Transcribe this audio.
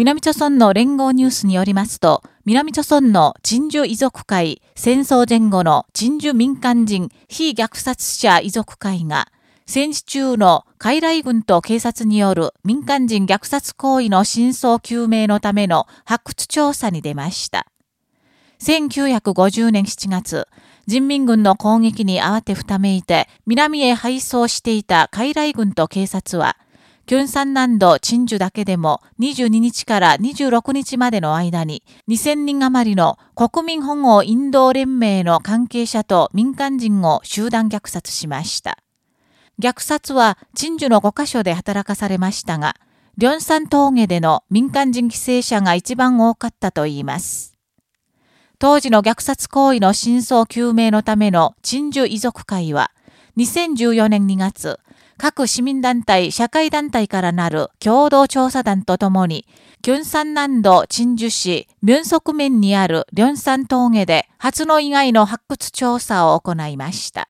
南朝村の連合ニュースによりますと、南朝村の鎮守遺族会、戦争前後の鎮守民間人非虐殺者遺族会が、戦時中の海来軍と警察による民間人虐殺行為の真相究明のための発掘調査に出ました。1950年7月、人民軍の攻撃に慌てふためいて南へ配送していた海来軍と警察は、キュンサン南道鎮守だけでも22日から26日までの間に2000人余りの国民保護引導連盟の関係者と民間人を集団虐殺しました。虐殺は鎮守の5カ所で働かされましたが、リョンサン峠での民間人犠牲者が一番多かったといいます。当時の虐殺行為の真相究明のための鎮守遺族会は、2014年2月、各市民団体、社会団体からなる共同調査団とともに、キュンサン南道鎮守市、ミュンソク面にあるリョンサン峠で初の以外の発掘調査を行いました。